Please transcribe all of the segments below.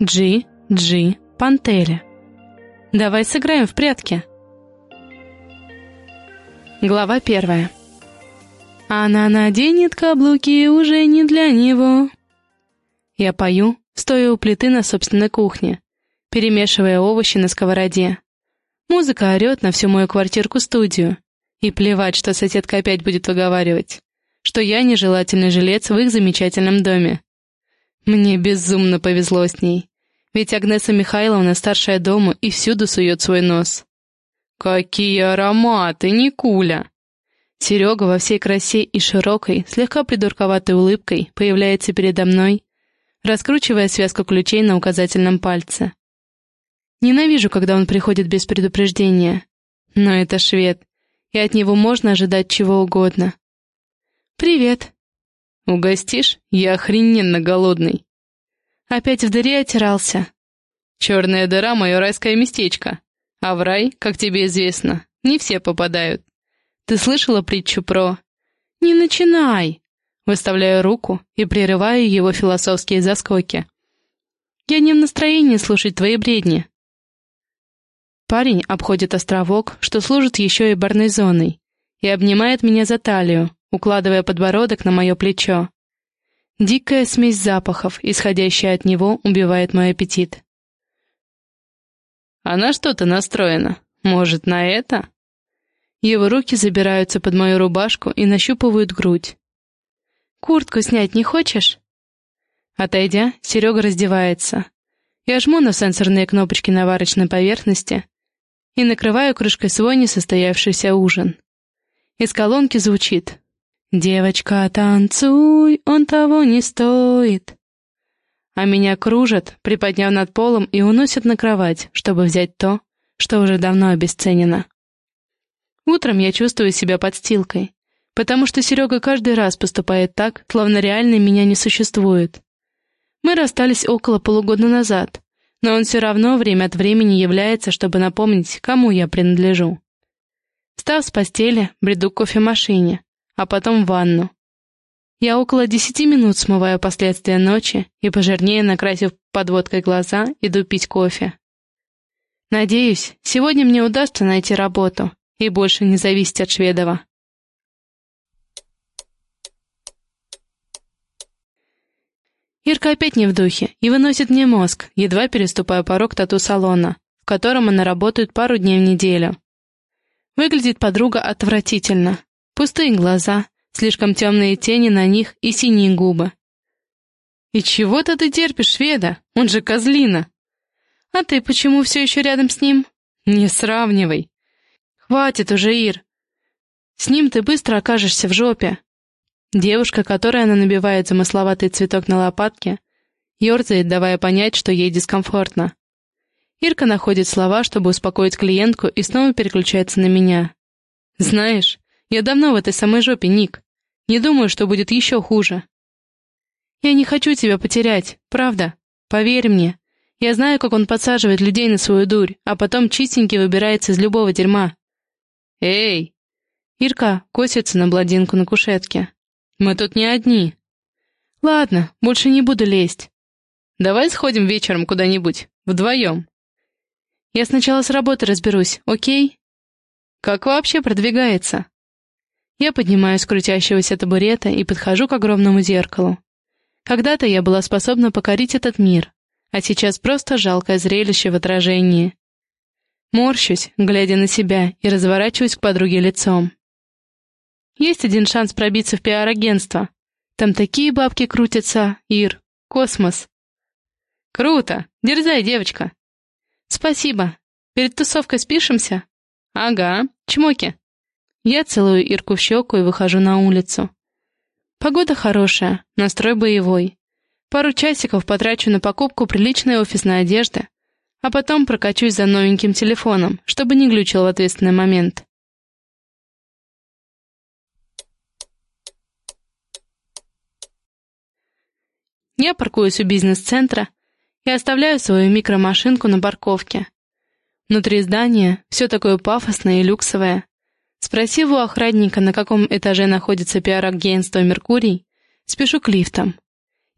Джи, Джи, Пантеля. Давай сыграем в прятки. Глава первая. Она наденет каблуки уже не для него. Я пою, стоя у плиты на собственной кухне, перемешивая овощи на сковороде. Музыка орет на всю мою квартирку-студию. И плевать, что соседка опять будет выговаривать, что я нежелательный жилец в их замечательном доме. Мне безумно повезло с ней, ведь Агнеса Михайловна старшая дома и всюду сует свой нос. «Какие ароматы, Никуля!» Серега во всей красе и широкой, слегка придурковатой улыбкой появляется передо мной, раскручивая связку ключей на указательном пальце. Ненавижу, когда он приходит без предупреждения. Но это швед, и от него можно ожидать чего угодно. «Привет!» «Угостишь? Я охрененно голодный!» Опять в дыре отирался. «Черная дыра — мое райское местечко, а в рай, как тебе известно, не все попадают. Ты слышала притчу про...» «Не начинай!» Выставляю руку и прерываю его философские заскоки. «Я не в настроении слушать твои бредни». Парень обходит островок, что служит еще и барной зоной, и обнимает меня за талию, укладывая подбородок на мое плечо. Дикая смесь запахов, исходящая от него, убивает мой аппетит. «А на что ты настроена? Может, на это?» Его руки забираются под мою рубашку и нащупывают грудь. «Куртку снять не хочешь?» Отойдя, Серега раздевается. Я жму на сенсорные кнопочки на варочной поверхности и накрываю крышкой свой несостоявшийся ужин. Из колонки звучит «Девочка, танцуй, он того не стоит». А меня кружат, приподняв над полом и уносят на кровать, чтобы взять то, что уже давно обесценено. Утром я чувствую себя подстилкой, потому что Серега каждый раз поступает так, словно реально меня не существует. Мы расстались около полугода назад, но он все равно время от времени является, чтобы напомнить, кому я принадлежу. Встав с постели, бреду к кофемашине, а потом в ванну. Я около десяти минут смываю последствия ночи и, пожирнее накрасив подводкой глаза, иду пить кофе. Надеюсь, сегодня мне удастся найти работу, и больше не зависеть от Шведова. Ирка опять не в духе и выносит мне мозг, едва переступая порог тату-салона, в котором она работает пару дней в неделю. Выглядит подруга отвратительно. Пустые глаза, слишком темные тени на них и синие губы. «И чего-то ты терпишь, Шведа? Он же козлина!» «А ты почему все еще рядом с ним?» «Не сравнивай!» «Хватит уже, Ир! С ним ты быстро окажешься в жопе!» Девушка, которой она набивает замысловатый цветок на лопатке, ерзает, давая понять, что ей дискомфортно. Ирка находит слова, чтобы успокоить клиентку, и снова переключается на меня. «Знаешь, я давно в этой самой жопе, Ник. Не думаю, что будет еще хуже. Я не хочу тебя потерять, правда. Поверь мне. Я знаю, как он подсаживает людей на свою дурь, а потом чистенький выбирается из любого дерьма. «Эй!» Ирка косится на бладинку на кушетке. «Мы тут не одни». «Ладно, больше не буду лезть. Давай сходим вечером куда-нибудь, вдвоем». «Я сначала с работы разберусь, окей?» «Как вообще продвигается?» Я поднимаюсь с крутящегося табурета и подхожу к огромному зеркалу. Когда-то я была способна покорить этот мир, а сейчас просто жалкое зрелище в отражении. Морщусь, глядя на себя, и разворачиваюсь к подруге лицом. Есть один шанс пробиться в пиар-агентство. Там такие бабки крутятся, Ир. Космос. Круто! Дерзай, девочка. Спасибо. Перед тусовкой спишемся? Ага. Чмоки. Я целую Ирку в щеку и выхожу на улицу. Погода хорошая, настрой боевой. Пару часиков потрачу на покупку приличной офисной одежды, а потом прокачусь за новеньким телефоном, чтобы не глючил в ответственный момент. Я паркуюсь у бизнес-центра и оставляю свою микромашинку на парковке. Внутри здания все такое пафосное и люксовое. Спросив у охранника, на каком этаже находится пиар-агентство «Меркурий», спешу к лифтам.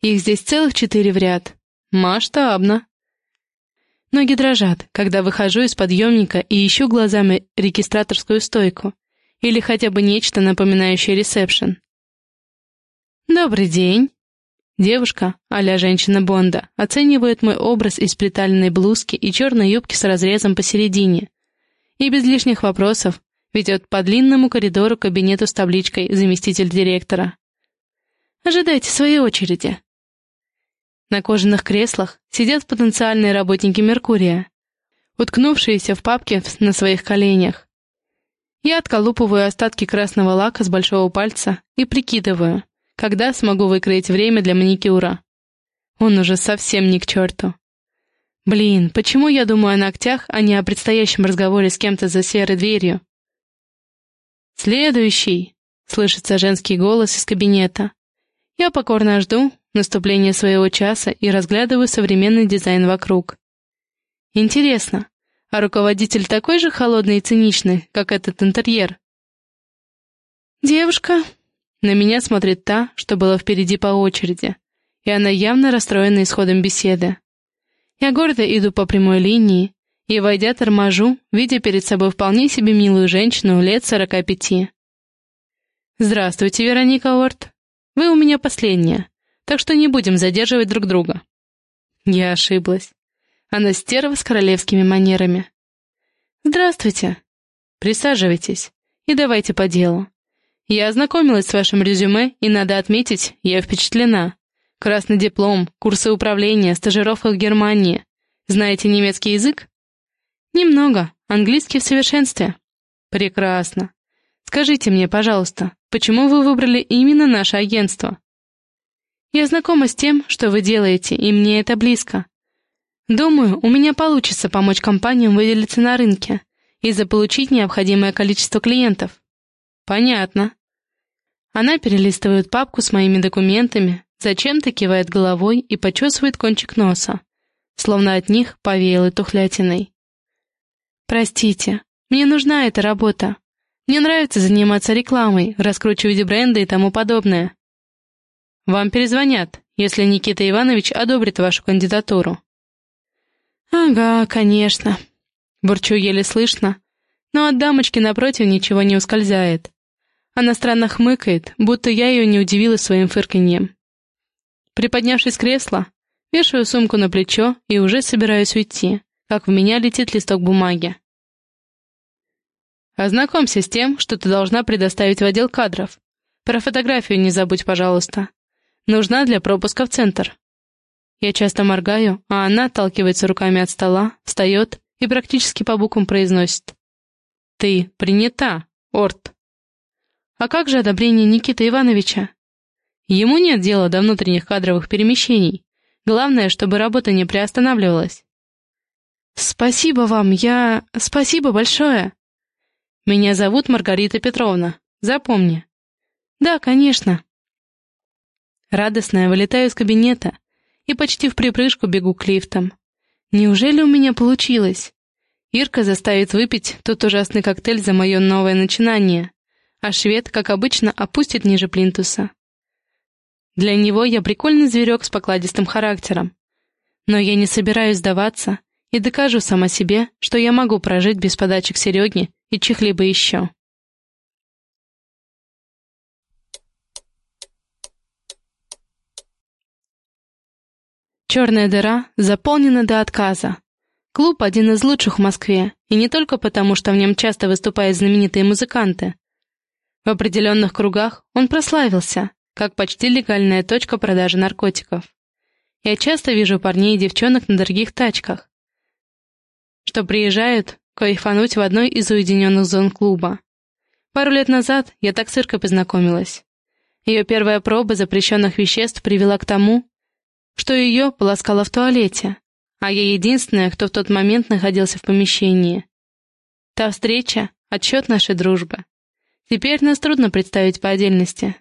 Их здесь целых четыре в ряд. Масштабно. Ноги дрожат, когда выхожу из подъемника и ищу глазами регистраторскую стойку или хотя бы нечто, напоминающее ресепшн. «Добрый день!» Девушка, а женщина Бонда, оценивает мой образ из приталенной блузки и черной юбки с разрезом посередине. И без лишних вопросов ведет по длинному коридору кабинету с табличкой «Заместитель директора». «Ожидайте своей очереди». На кожаных креслах сидят потенциальные работники Меркурия, уткнувшиеся в папке на своих коленях. Я отколупываю остатки красного лака с большого пальца и прикидываю, когда смогу выкроить время для маникюра. Он уже совсем не к черту. Блин, почему я думаю о ногтях, а не о предстоящем разговоре с кем-то за серой дверью? «Следующий!» — слышится женский голос из кабинета. Я покорно жду, наступление своего часа и разглядываю современный дизайн вокруг. Интересно, а руководитель такой же холодный и циничный, как этот интерьер? «Девушка!» На меня смотрит та, что была впереди по очереди, и она явно расстроена исходом беседы. Я гордо иду по прямой линии, и, войдя, торможу, видя перед собой вполне себе милую женщину лет сорока пяти. «Здравствуйте, Вероника Орт. Вы у меня последняя так что не будем задерживать друг друга». Я ошиблась. Она стерва с королевскими манерами. «Здравствуйте. Присаживайтесь и давайте по делу. Я ознакомилась с вашим резюме, и, надо отметить, я впечатлена. Красный диплом, курсы управления, стажировка в Германии. Знаете немецкий язык? Немного, английский в совершенстве. Прекрасно. Скажите мне, пожалуйста, почему вы выбрали именно наше агентство? Я знакома с тем, что вы делаете, и мне это близко. Думаю, у меня получится помочь компаниям выделиться на рынке и заполучить необходимое количество клиентов. Понятно. Она перелистывает папку с моими документами, зачем-то кивает головой и почесывает кончик носа, словно от них повеяло тухлятиной. Простите, мне нужна эта работа. Мне нравится заниматься рекламой, раскручивать бренды и тому подобное. Вам перезвонят, если Никита Иванович одобрит вашу кандидатуру». «Ага, конечно», — бурчу еле слышно, но от дамочки напротив ничего не ускользает. Она странно хмыкает, будто я ее не удивила своим фырканьем. Приподнявшись с кресла, вешаю сумку на плечо и уже собираюсь уйти, как в меня летит листок бумаги. Ознакомься с тем, что ты должна предоставить в отдел кадров. Про фотографию не забудь, пожалуйста. Нужна для пропуска в центр. Я часто моргаю, а она отталкивается руками от стола, встает и практически по буквам произносит. «Ты принята, Орт». А как же одобрение Никиты Ивановича? Ему нет дела до внутренних кадровых перемещений. Главное, чтобы работа не приостанавливалась. «Спасибо вам, я... Спасибо большое!» «Меня зовут Маргарита Петровна. Запомни». «Да, конечно». Радостная вылетаю из кабинета и почти в припрыжку бегу к лифтам. Неужели у меня получилось? Ирка заставит выпить тот ужасный коктейль за мое новое начинание, а швед, как обычно, опустит ниже плинтуса. Для него я прикольный зверек с покладистым характером. Но я не собираюсь сдаваться и докажу сама себе, что я могу прожить без подачек Сереги и чьих-либо еще. Черная дыра заполнена до отказа. Клуб один из лучших в Москве, и не только потому, что в нем часто выступают знаменитые музыканты. В определенных кругах он прославился, как почти легальная точка продажи наркотиков. Я часто вижу парней и девчонок на дорогих тачках, что приезжают кайфануть в одной из уединенных зон клуба. Пару лет назад я так с Иркой познакомилась. Ее первая проба запрещенных веществ привела к тому, что ее полоскало в туалете, а я единственная, кто в тот момент находился в помещении. Та встреча — отчет нашей дружбы. Теперь нас трудно представить по отдельности.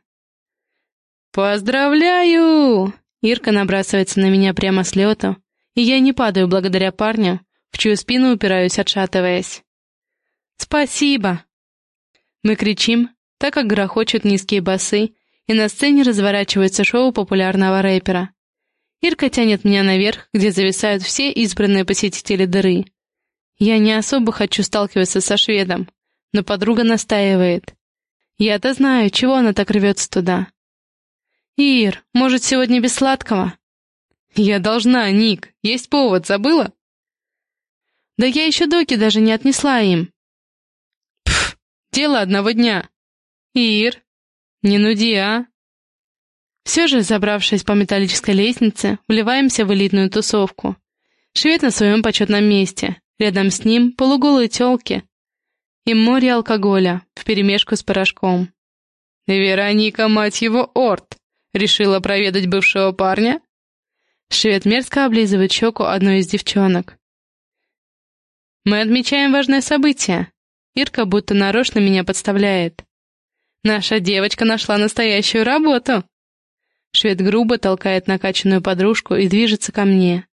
«Поздравляю!» Ирка набрасывается на меня прямо с лету, и я не падаю благодаря парню, в чью спину упираюсь, отшатываясь. «Спасибо!» Мы кричим, так как грохочут низкие басы, и на сцене разворачивается шоу популярного рэпера. Ирка тянет меня наверх, где зависают все избранные посетители дыры. Я не особо хочу сталкиваться со шведом, но подруга настаивает. Я-то знаю, чего она так рвется туда. «Ир, может, сегодня без сладкого?» «Я должна, Ник. Есть повод, забыла?» «Да я еще доки даже не отнесла им». «Пф, дело одного дня». «Ир, не нуди, а?» Все же, забравшись по металлической лестнице, вливаемся в элитную тусовку. Швед на своем почетном месте. Рядом с ним полуголые телки. И море алкоголя, вперемешку с порошком. «Вероника, мать его, Орт!» Решила проведать бывшего парня? Швед мерзко облизывает щеку одной из девчонок. Мы отмечаем важное событие. Ирка будто нарочно меня подставляет. Наша девочка нашла настоящую работу. Швед грубо толкает накачанную подружку и движется ко мне.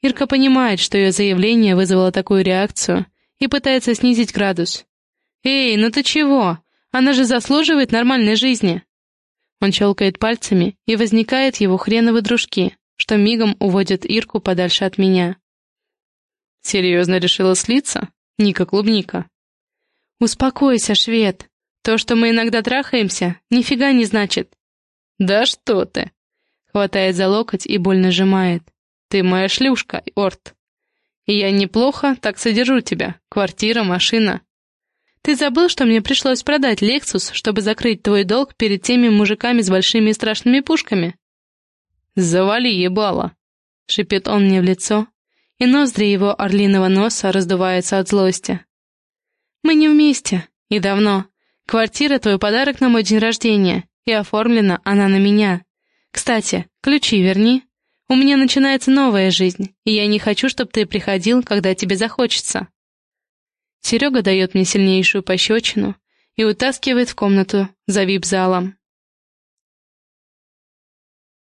Ирка понимает, что ее заявление вызвало такую реакцию, и пытается снизить градус. «Эй, ну ты чего? Она же заслуживает нормальной жизни!» Он щелкает пальцами, и возникает его хреновы дружки, что мигом уводят Ирку подальше от меня. «Серьезно решила слиться? Ника-клубника?» «Успокойся, швед. То, что мы иногда трахаемся, нифига не значит». «Да что ты!» Хватает за локоть и больно сжимает. «Ты моя шлюшка, Орт. Я неплохо так содержу тебя. Квартира, машина. Ты забыл, что мне пришлось продать Лексус, чтобы закрыть твой долг перед теми мужиками с большими и страшными пушками?» «Завали ебало!» — шипит он мне в лицо, и ноздри его орлиного носа раздуваются от злости. «Мы не вместе, и давно. Квартира — твой подарок на мой день рождения, и оформлена она на меня. Кстати, ключи верни. У меня начинается новая жизнь, и я не хочу, чтобы ты приходил, когда тебе захочется». Серега дает мне сильнейшую пощечину и утаскивает в комнату за вип-залом.